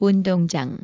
운동장.